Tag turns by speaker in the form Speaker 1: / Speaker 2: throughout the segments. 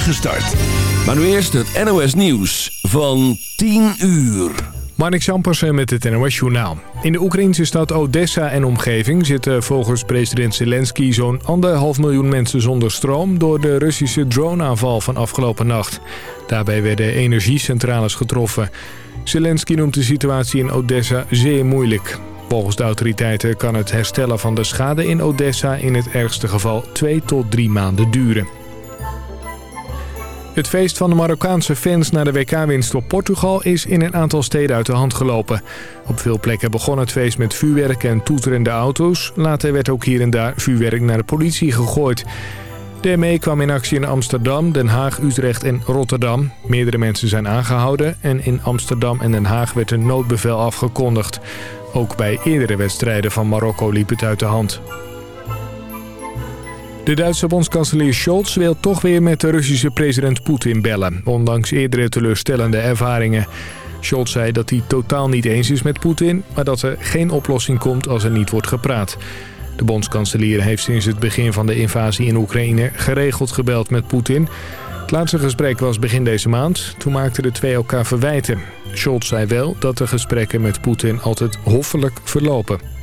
Speaker 1: start. Maar nu eerst het NOS Nieuws van 10 uur.
Speaker 2: Marnik Sampersen met het NOS Journaal. In de Oekraïnse stad Odessa en omgeving zitten volgens president Zelensky... zo'n anderhalf miljoen mensen zonder stroom... door de Russische droneaanval van afgelopen nacht. Daarbij werden energiecentrales getroffen. Zelensky noemt de situatie in Odessa zeer moeilijk. Volgens de autoriteiten kan het herstellen van de schade in Odessa... in het ergste geval twee tot drie maanden duren. Het feest van de Marokkaanse fans na de WK-winst op Portugal is in een aantal steden uit de hand gelopen. Op veel plekken begon het feest met vuurwerk en toeterende auto's. Later werd ook hier en daar vuurwerk naar de politie gegooid. De ME kwam in actie in Amsterdam, Den Haag, Utrecht en Rotterdam. Meerdere mensen zijn aangehouden en in Amsterdam en Den Haag werd een noodbevel afgekondigd. Ook bij eerdere wedstrijden van Marokko liep het uit de hand. De Duitse bondskanselier Scholz wil toch weer met de Russische president Poetin bellen... ondanks eerdere teleurstellende ervaringen. Scholz zei dat hij totaal niet eens is met Poetin... maar dat er geen oplossing komt als er niet wordt gepraat. De bondskanselier heeft sinds het begin van de invasie in Oekraïne... geregeld gebeld met Poetin. Het laatste gesprek was begin deze maand. Toen maakten de twee elkaar verwijten. Scholz zei wel dat de gesprekken met Poetin altijd hoffelijk verlopen.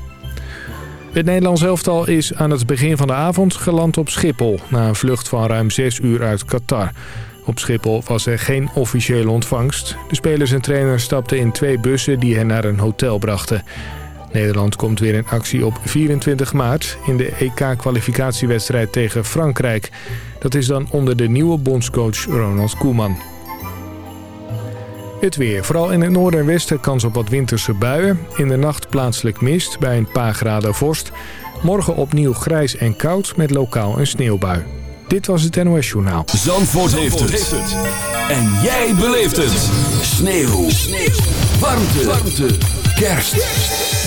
Speaker 2: Het Nederlands elftal is aan het begin van de avond geland op Schiphol... na een vlucht van ruim zes uur uit Qatar. Op Schiphol was er geen officiële ontvangst. De spelers en trainers stapten in twee bussen die hen naar een hotel brachten. Nederland komt weer in actie op 24 maart in de EK-kwalificatiewedstrijd tegen Frankrijk. Dat is dan onder de nieuwe bondscoach Ronald Koeman. Het weer. Vooral in het noorden en westen kans op wat winterse buien. In de nacht plaatselijk mist bij een paar graden vorst. Morgen opnieuw grijs en koud met lokaal een sneeuwbui. Dit was het NOS Journaal.
Speaker 1: Zandvoort, heeft, het. En jij beleeft het. Sneeuw. Sneeuw. Warmte. Warmte. Kerst.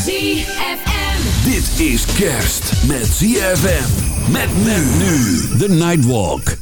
Speaker 3: ZFM.
Speaker 1: Dit is kerst met ZFM. Met men nu. The Nightwalk.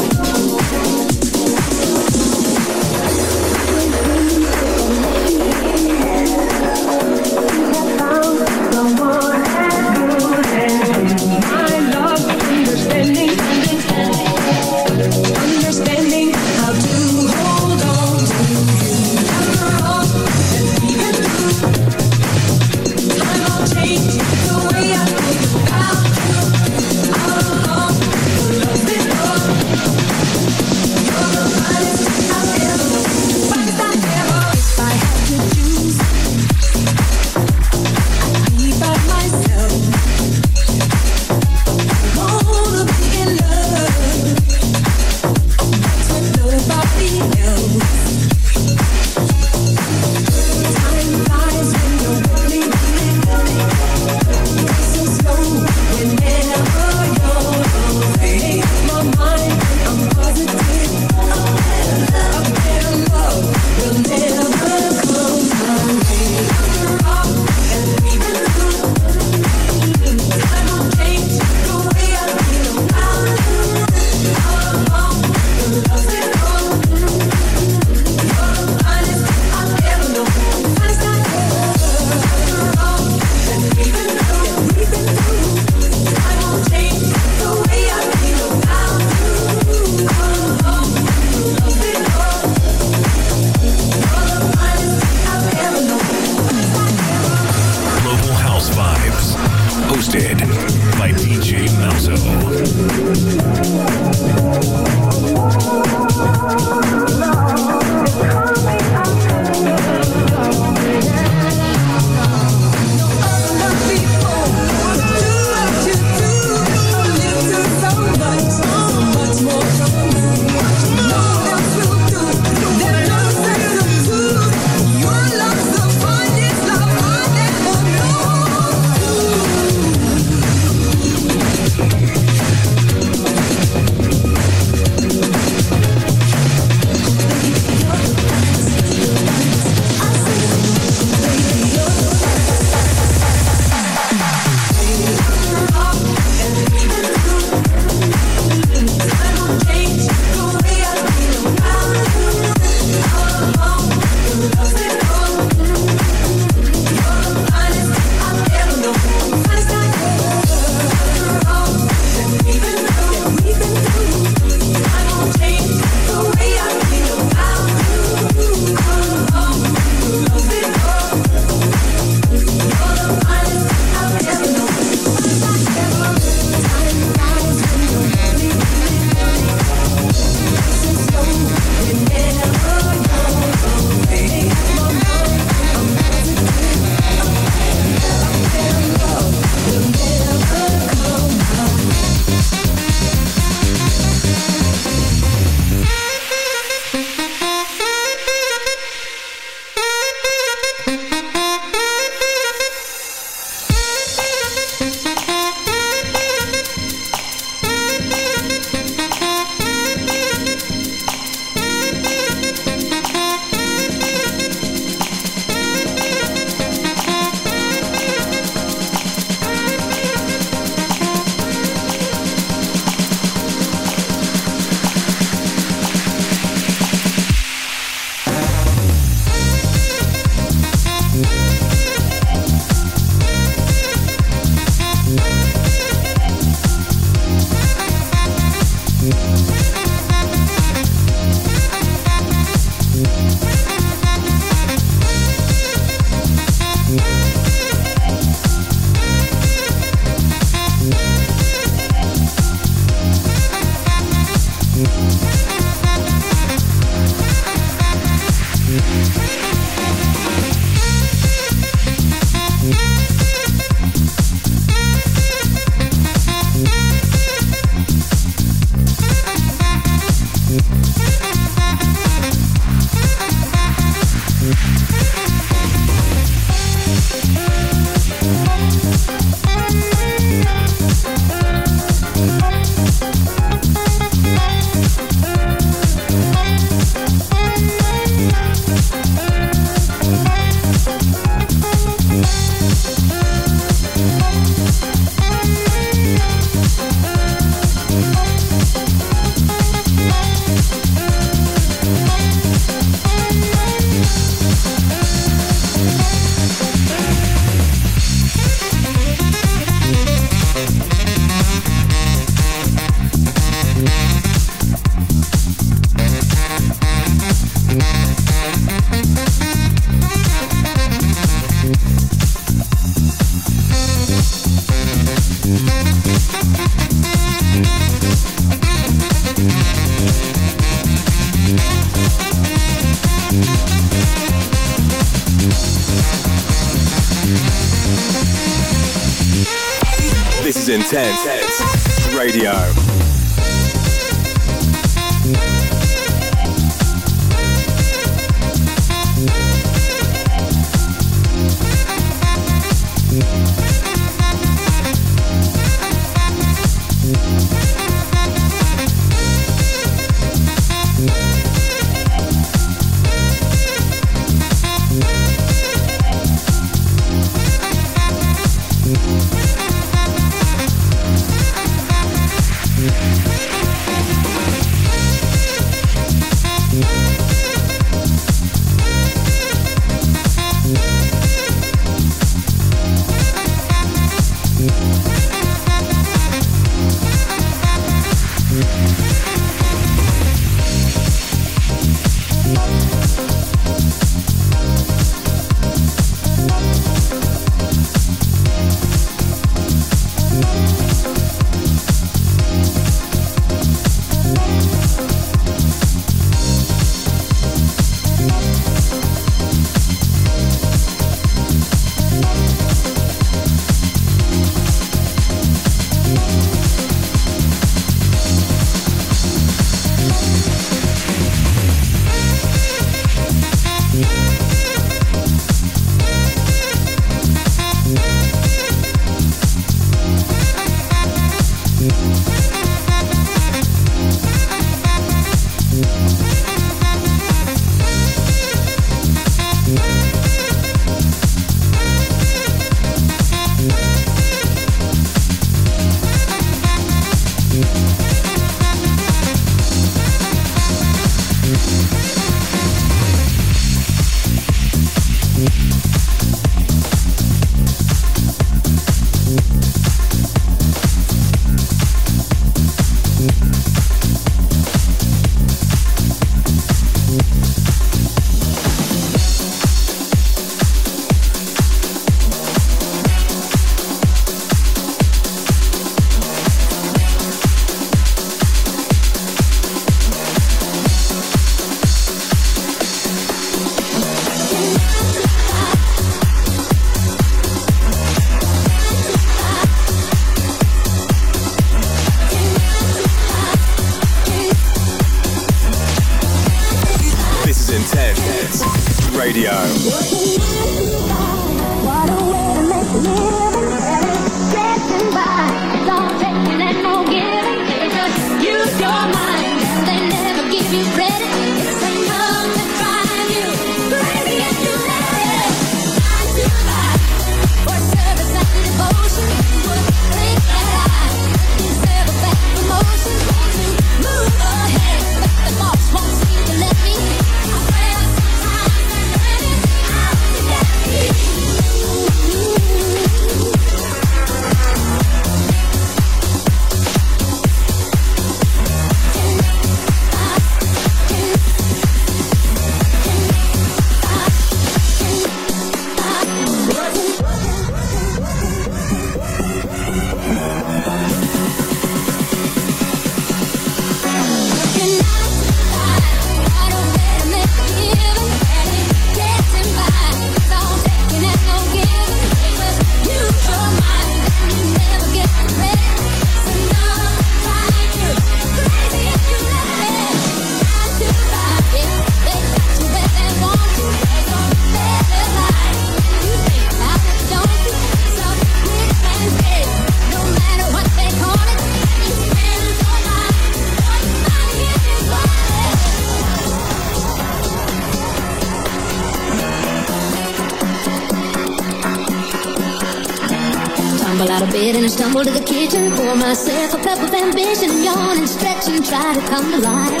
Speaker 4: And I
Speaker 3: stumble to the kitchen, pour myself a cup of ambition, yawn and stretch and try to come to life.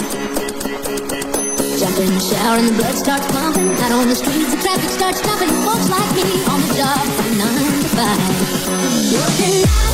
Speaker 3: Jump in the shower and the blood starts pumping. Out on the streets, the traffic starts jumping. Folks like me on the job from nine to five. Working nine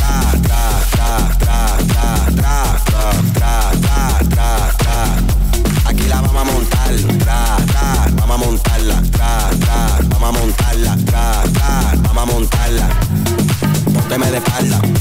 Speaker 3: a
Speaker 5: montarla, tra, tra, vamos a montarla. Pónteme de espalda.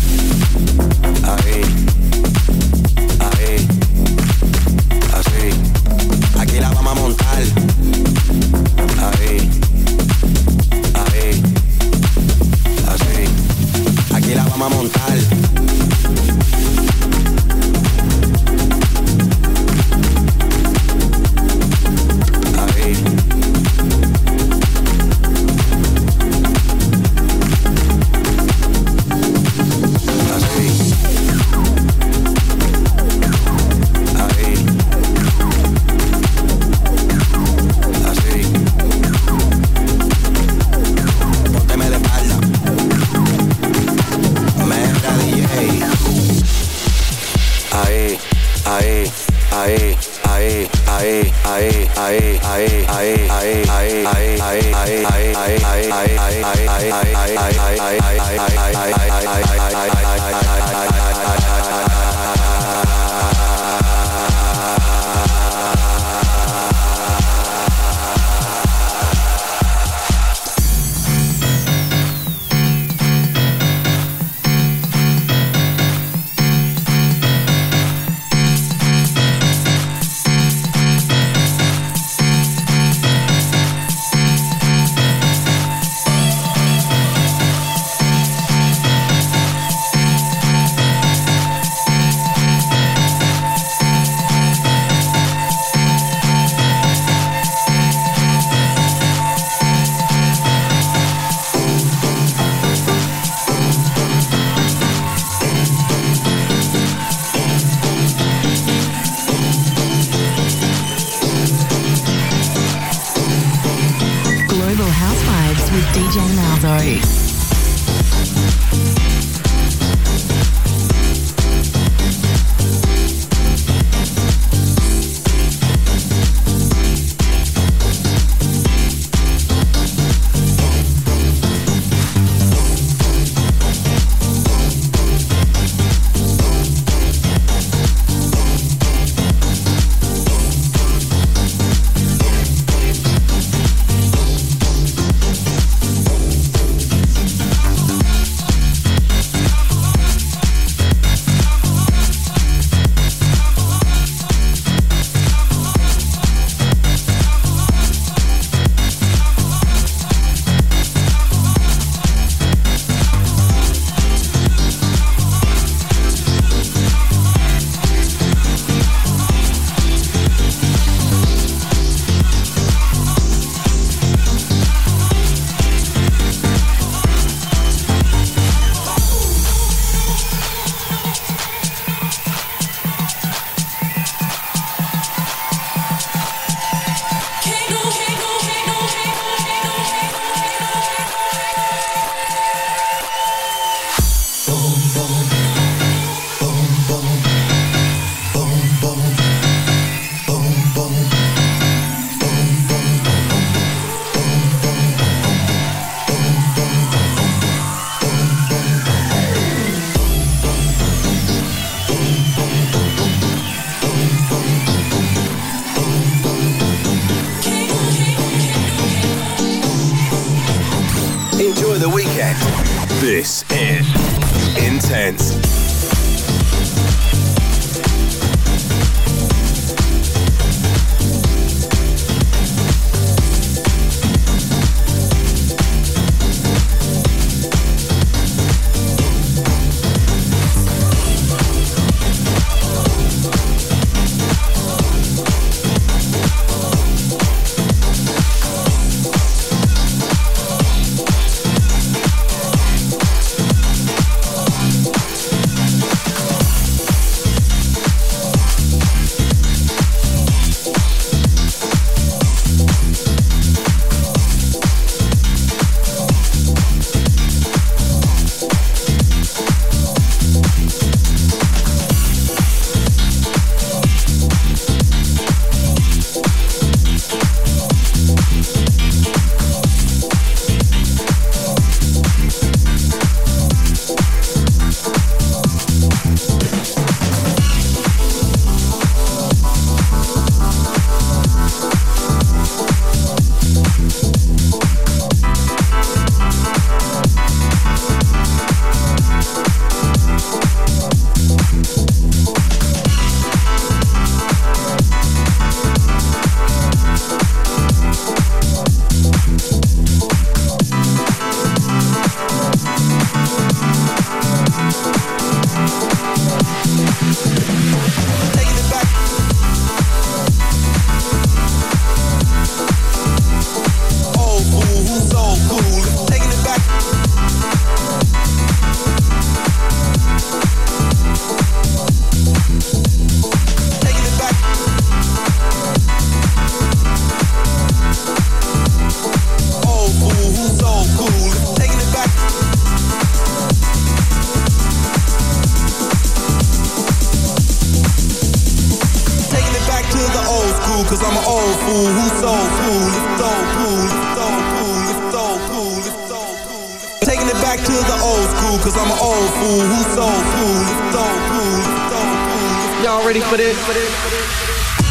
Speaker 6: Who's so cool, so cool, so cool.
Speaker 7: Y'all ready for this?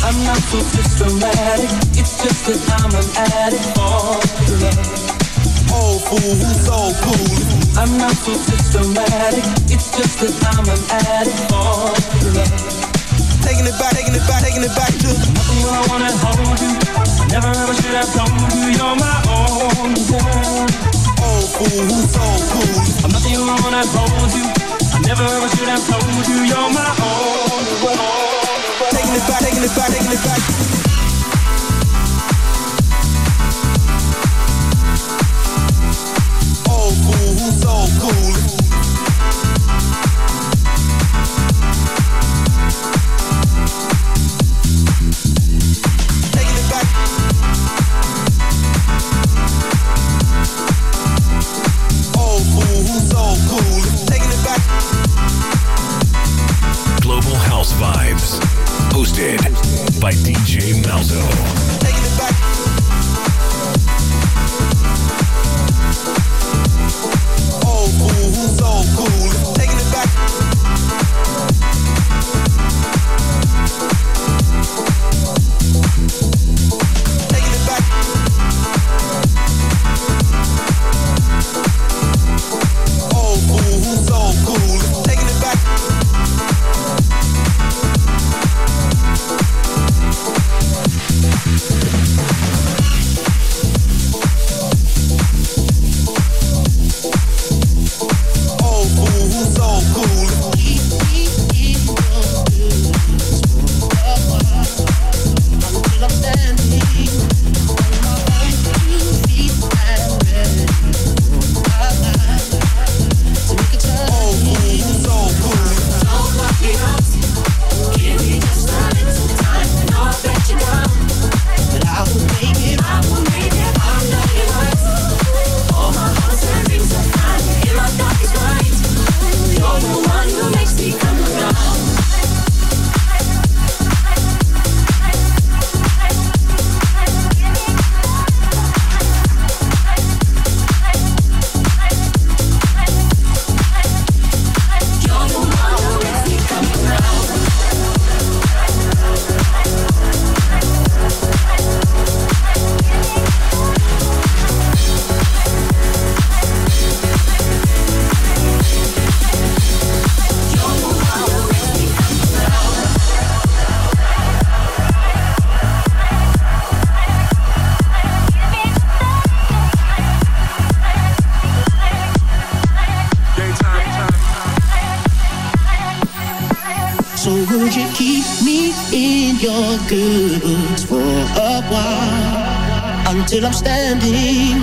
Speaker 8: I'm not so systematic, it's just that I'm an addict for love.
Speaker 6: Old fool who's so cool.
Speaker 8: I'm not so systematic, it's just that I'm an addict for love.
Speaker 6: Taking it back, taking it back, taking it back to
Speaker 8: Nothing when I wanna hold you. Never ever should have told you you're my own girl.
Speaker 6: Old fool who's so cool.
Speaker 8: I'm nothing when I wanna hold you. Never ever should have told you you're my own girl.
Speaker 6: Taking it back, taking it back, taking it back. Oh, so cool.
Speaker 9: By DJ Malzo.
Speaker 10: Until I'm standing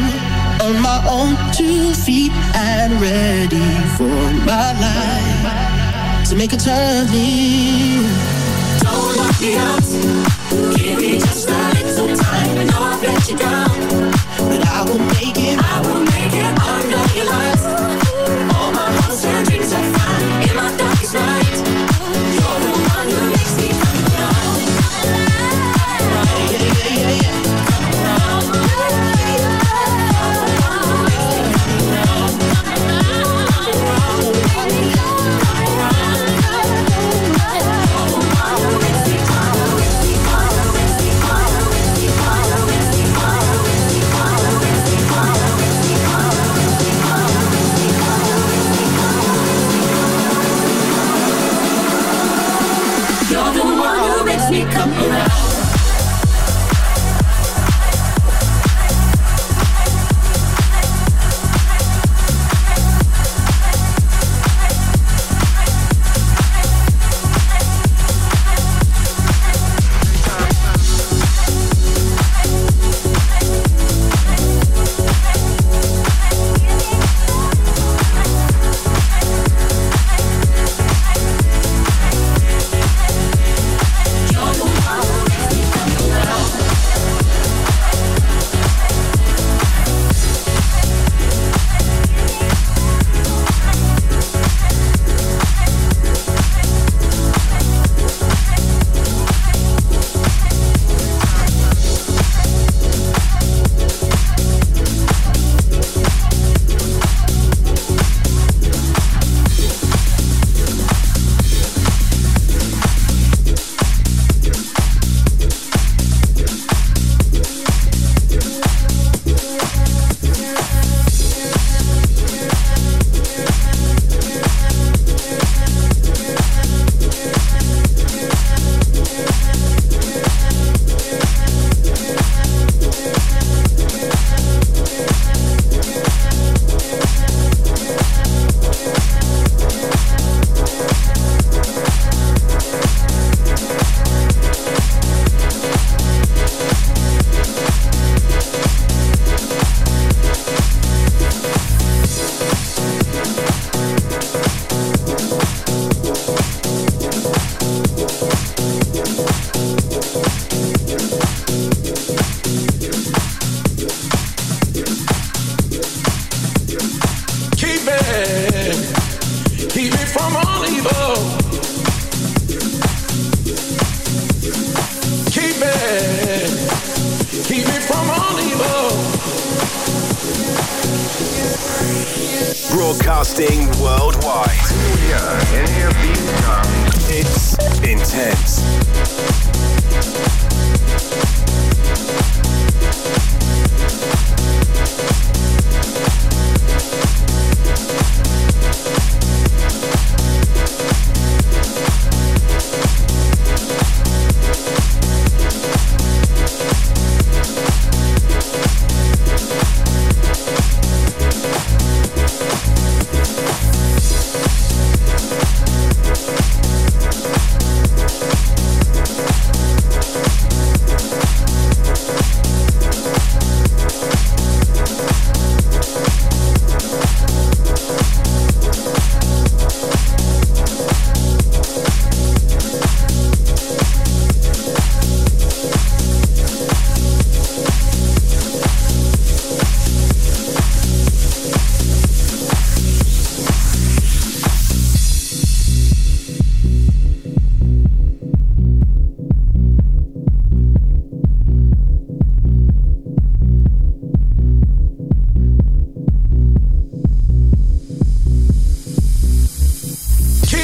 Speaker 10: on my own two feet and ready for my life to make a turning?
Speaker 11: Don't lock me out. Give me just a little time and I'll let you down.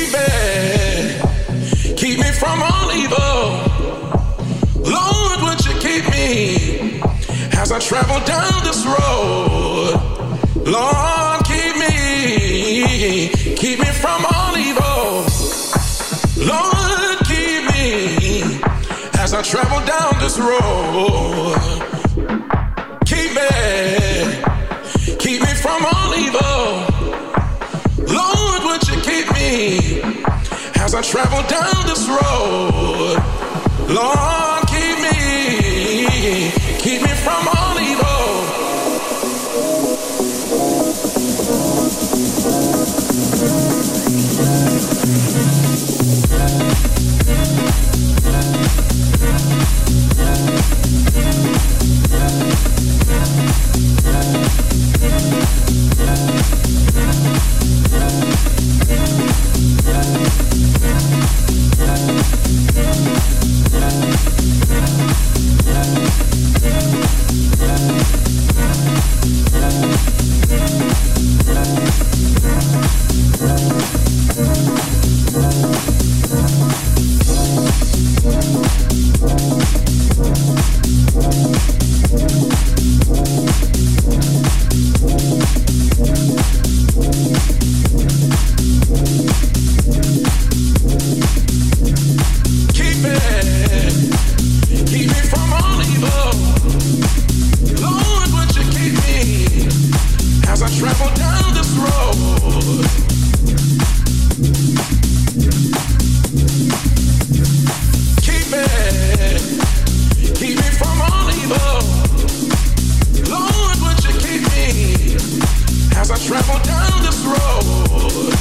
Speaker 12: Keep me, keep me from all evil. Lord, would you keep me as I travel down this road? Lord, keep me, keep me from all evil. Lord, keep me as I travel down this road. Keep me, keep me from all evil. Travel down this road? Lord, keep me, travel down this road?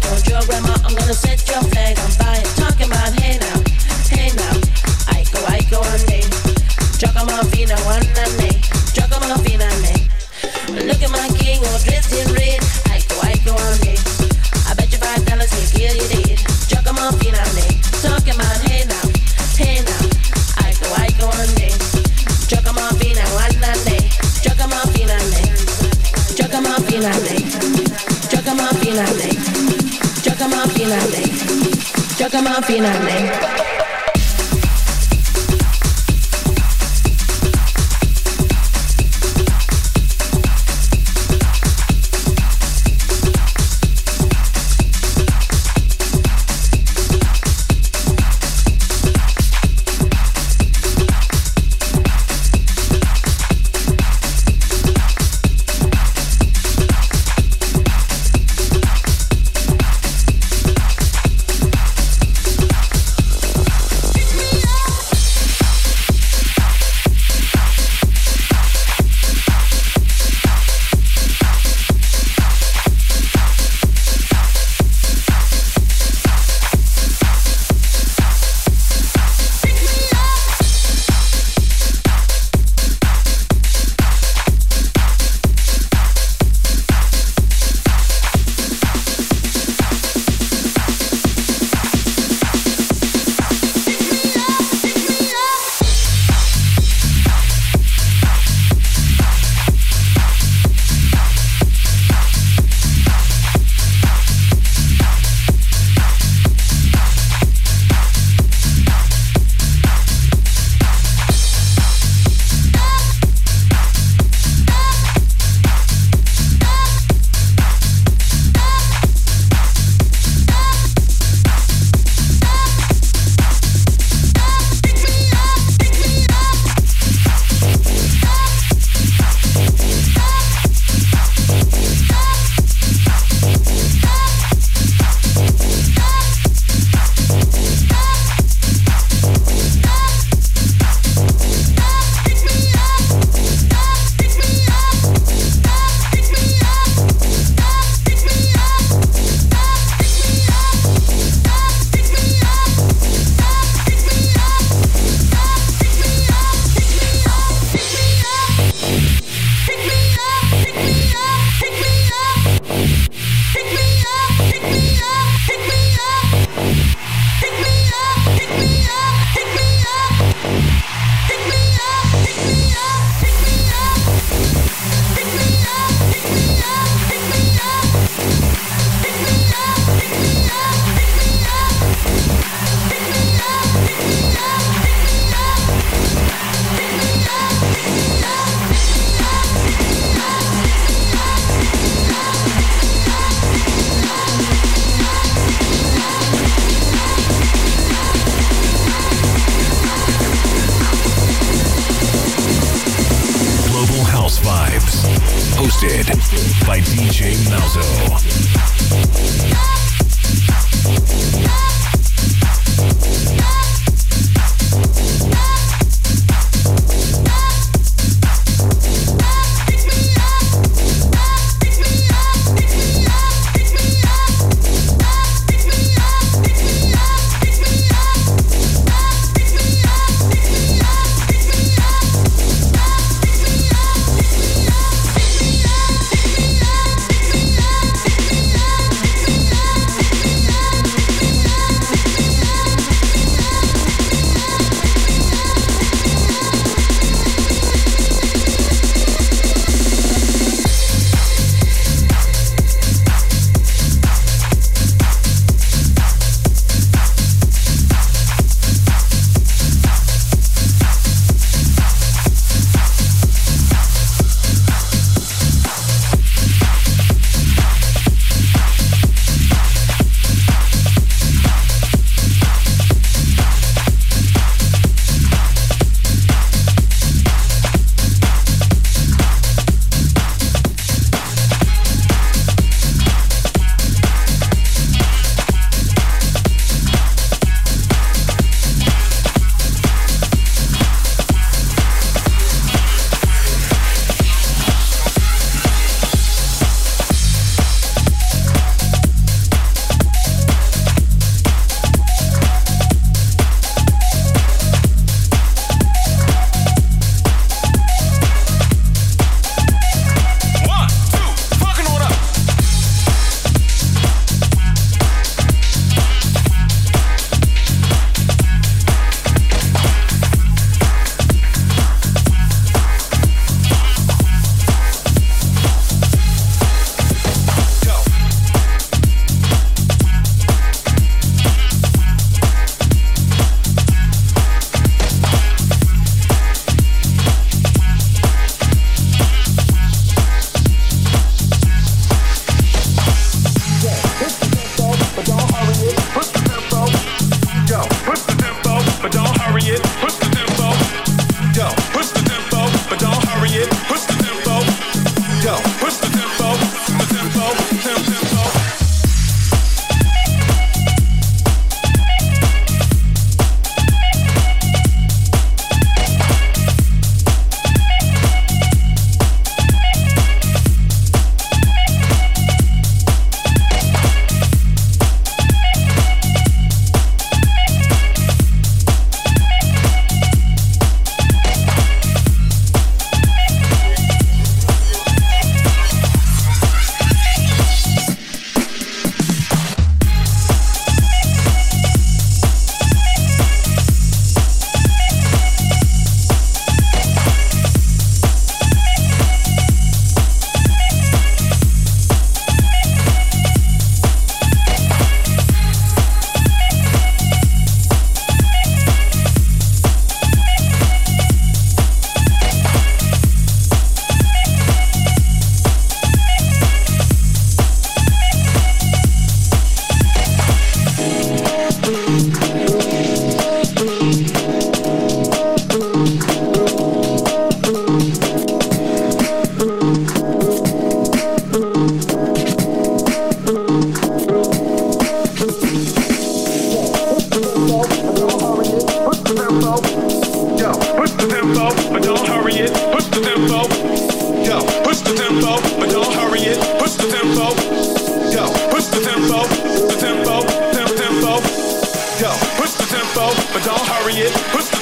Speaker 13: told your grandma I'm gonna set your flag on fire. Talking about hey now, hey now, one. Look at my king all dressed in Chuck a morphine on me.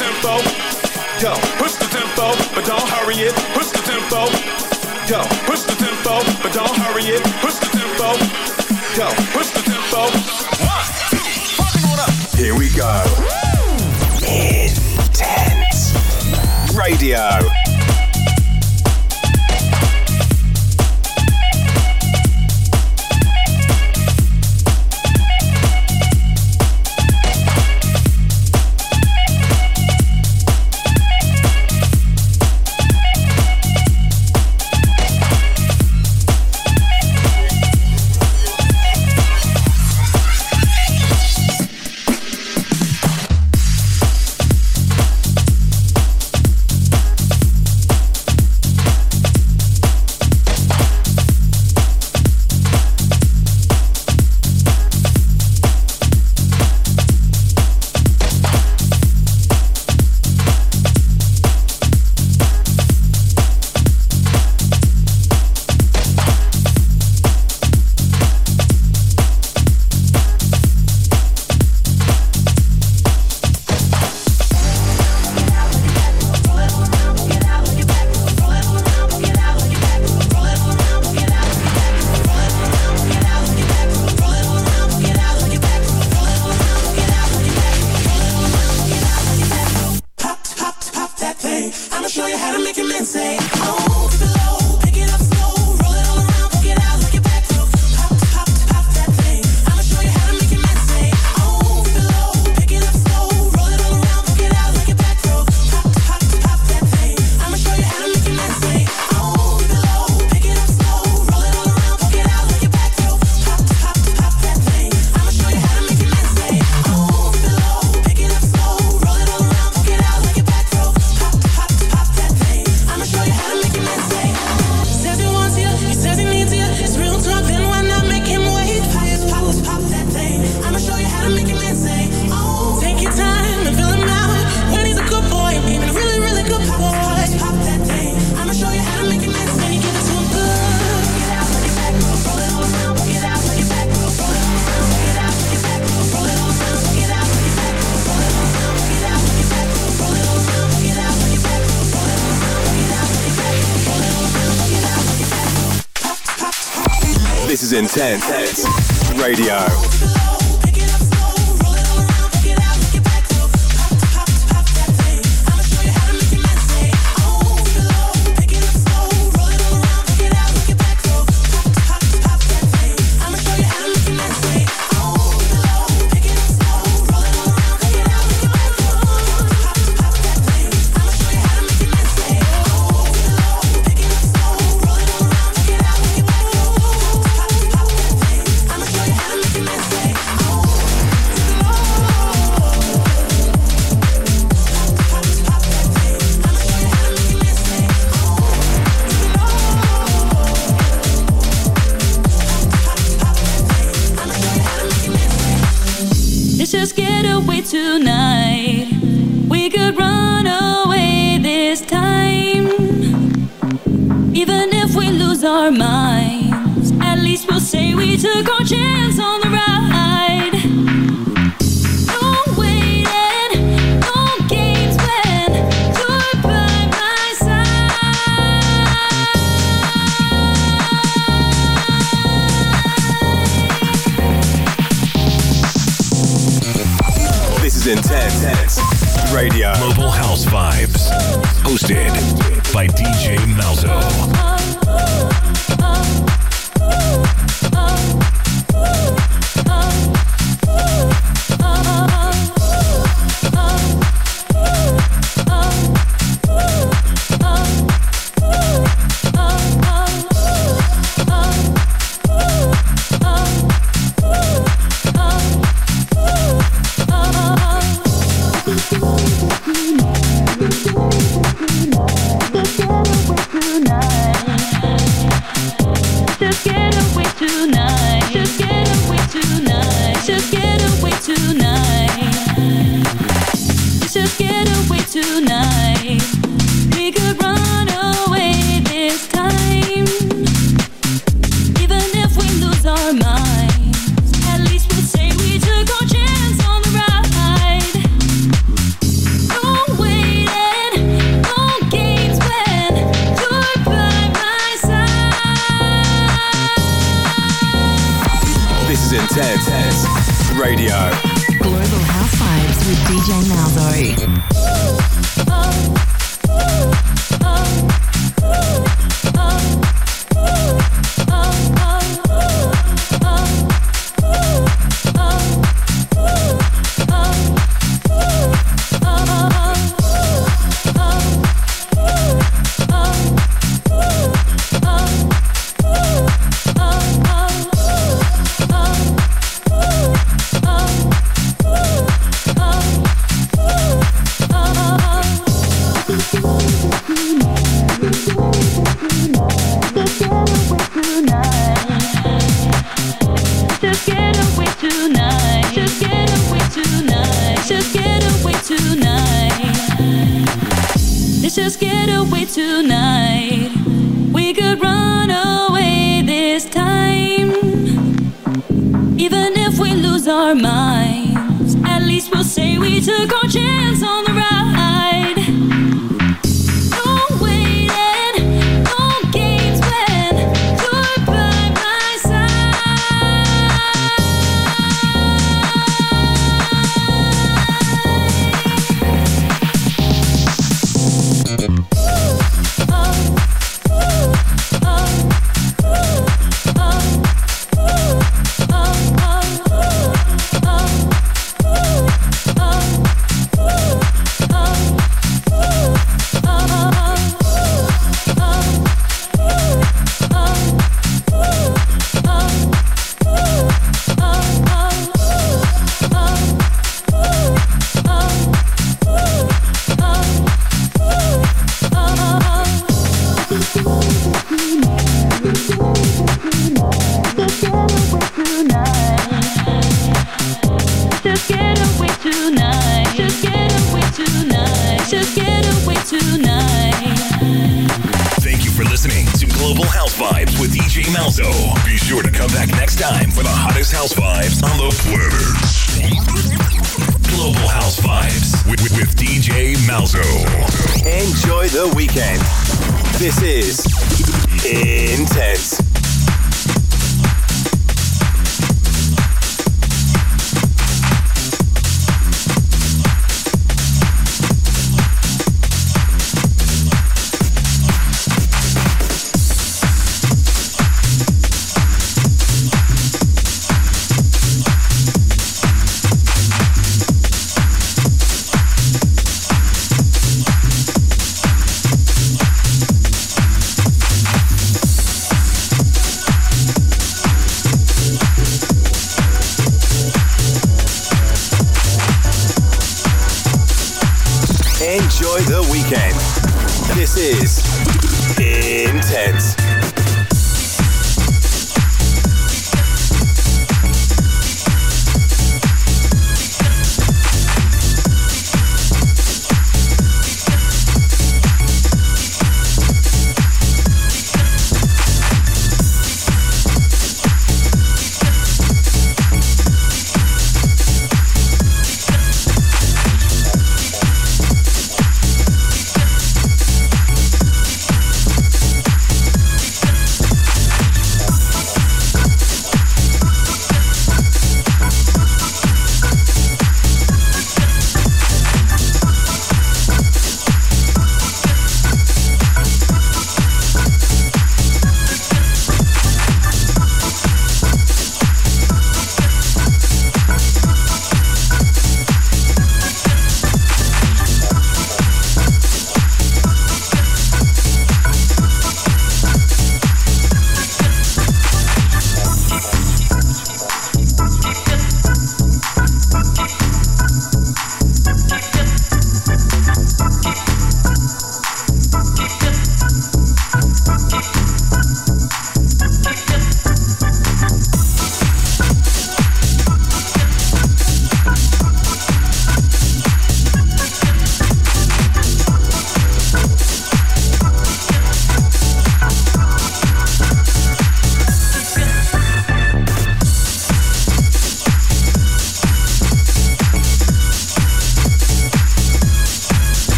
Speaker 12: Tempo. Yo, push the tempo, but don't hurry it. Push the tempo. Yo, push the tempo, but don't hurry it. Push the tempo. Yo, push the tempo. One, two, fucking up.
Speaker 4: Here we go. Intense Radio. Intense Radio.
Speaker 14: Global House Vibes with, DJ Malzo.
Speaker 15: Enjoy the weekend. This is Intense.